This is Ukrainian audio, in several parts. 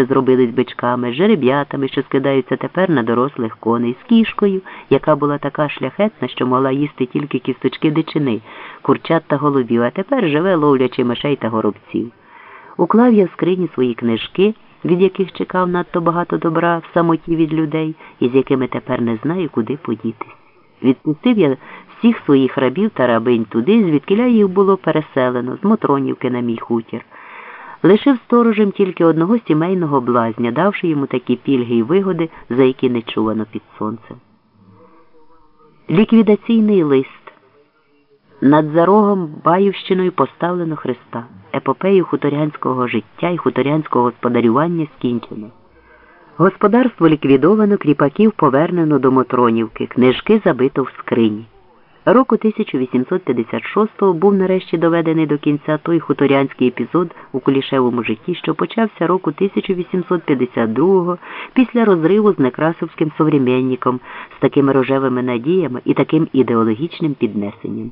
що зробили з бичками, жереб'ятами, що скидаються тепер на дорослих коней, з кішкою, яка була така шляхетна, що могла їсти тільки кісточки дичини, курчат та голубів, а тепер живе ловлячи мишей та горобців. Уклав я в скрині свої книжки, від яких чекав надто багато добра в самоті від людей, і з якими тепер не знаю, куди подітись. Відпустив я всіх своїх рабів та рабинь туди, звідкиля їх було переселено, з Мотронівки на мій хутір. Лишив сторожем тільки одного сімейного блазня, давши йому такі пільги й вигоди, за які не чувано під сонцем. Ліквідаційний лист. Над зарогом Баївщиною поставлено Христа. Епопею хуторянського життя і хуторянського господарювання скінчено. Господарство ліквідовано, кріпаків повернено до Мотронівки, книжки забито в скрині. Року 1856-го був нарешті доведений до кінця той хуторянський епізод у кулішевому житті, що почався року 1852-го після розриву з Некрасовським современником з такими рожевими надіями і таким ідеологічним піднесенням.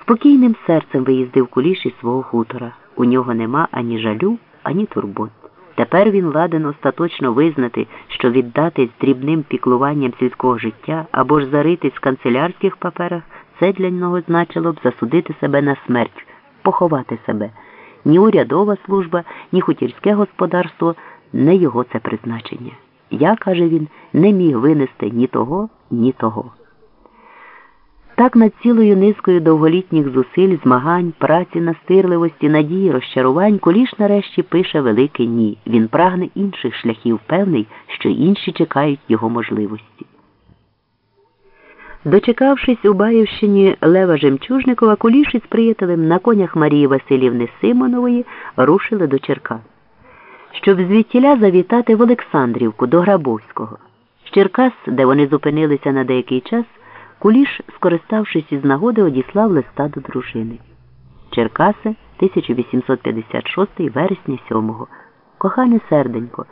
Спокійним серцем виїздив куліш із свого хутора. У нього нема ані жалю, ані турбот. Тепер він ладен остаточно визнати, що віддати з дрібним піклуванням сільського життя або ж заритись в канцелярських паперах, це для нього значило б засудити себе на смерть, поховати себе. Ні урядова служба, ні хутірське господарство не його це призначення. Я, каже він, не міг винести ні того, ні того. Так над цілою низкою довголітніх зусиль, змагань, праці, настирливості, надії, розчарувань Куліш нарешті пише велике ні. Він прагне інших шляхів, певний, що інші чекають його можливості. Дочекавшись у Баївщині Лева Жемчужникова, Куліш із приятелем на конях Марії Васильівни Симонової рушили до Черкас, щоб звідтіля завітати в Олександрівку до Грабовського. Черкас, де вони зупинилися на деякий час, Куліш, скориставшись із нагоди, одіслав листа до дружини. Черкаси, 1856 вересня 7 Кохане серденько,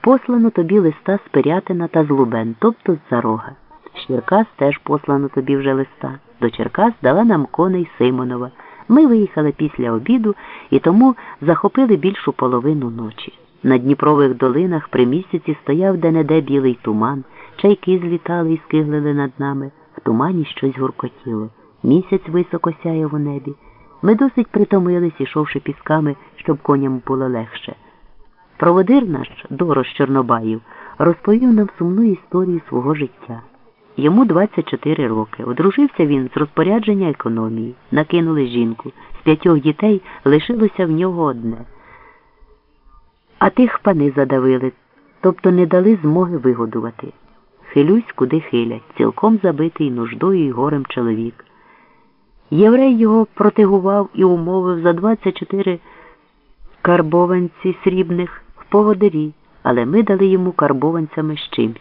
послано тобі листа з Пирятина та з Лубен, тобто з Зарога. З Черкас теж послано тобі вже листа. До Черкас дала нам коней Симонова. Ми виїхали після обіду і тому захопили більшу половину ночі. На Дніпрових долинах при місяці стояв де-не-де білий туман, чайки злітали і скиглили над нами тумані щось гуркотіло. Місяць високо сяяв у небі. Ми досить притомились, ішовши пісками, щоб коням було легше. Проводир наш, Дорож Чорнобаїв, розповів нам сумну історію свого життя. Йому 24 роки. Одружився він з розпорядження економії, накинули жінку. З п'ятьох дітей лишилося в нього одне. А тих пани задавили, тобто не дали змоги вигодувати. Хилюсь, куди хилять, цілком забитий нуждою і горем чоловік. Єврей його протигував і умовив за 24 карбованці срібних в поводирі, але ми дали йому карбованцями з чимсь.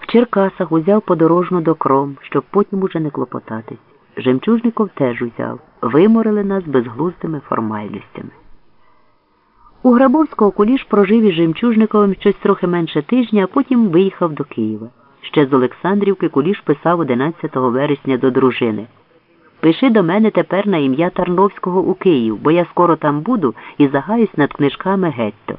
В Черкасах узяв подорожну до кром, щоб потім уже не клопотатись. Жемчужников теж узяв, виморили нас безглуздими формальностями. У Грабовського куліш прожив із Жемчужниковим щось трохи менше тижня, а потім виїхав до Києва. Ще з Олександрівки куліш писав 11 вересня до дружини. Пиши до мене тепер на ім'я Тарновського у Київ, бо я скоро там буду і загаюсь над книжками гетто.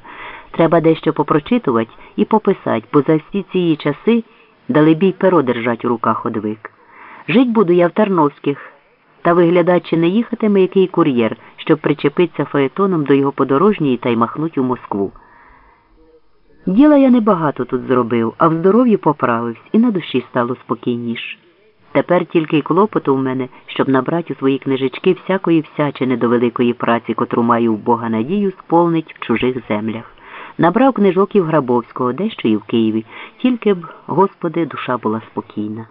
Треба дещо попрочитувати і пописати, бо за всі ці часи далебій перо держать у руках одвик. Жить буду я в Тарновських. Та виглядать, чи не їхатиме який кур'єр, щоб причепитися фаетоном до його подорожньої та й махнуть у Москву. Діла я небагато тут зробив, а в здоров'ї поправився і на душі стало спокійніше. Тепер тільки й клопоту в мене, щоб набрати у свої книжечки всякої всячини до великої праці, котру маю в Бога надію, сповнить в чужих землях. Набрав книжок і в Грабовського, дещо і в Києві, тільки б, Господи, душа була спокійна.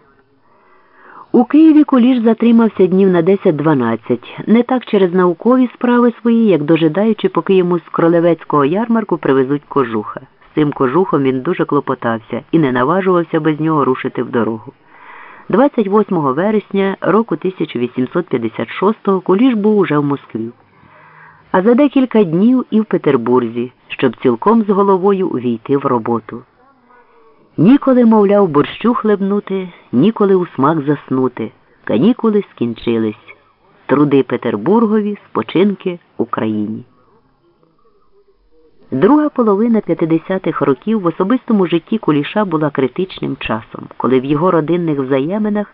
У Києві Куліш затримався днів на 10-12, не так через наукові справи свої, як дожидаючи, поки йому з кролевецького ярмарку привезуть кожуха. З цим кожухом він дуже клопотався і не наважувався без нього рушити в дорогу. 28 вересня року 1856-го Куліш був уже в Москві. А за декілька днів і в Петербурзі, щоб цілком з головою увійти в роботу. Ніколи, мовляв, борщу хлебнути, ніколи у смак заснути. Канікули скінчились. Труди Петербургові, спочинки Україні. Друга половина 50-х років в особистому житті Куліша була критичним часом, коли в його родинних взаєминах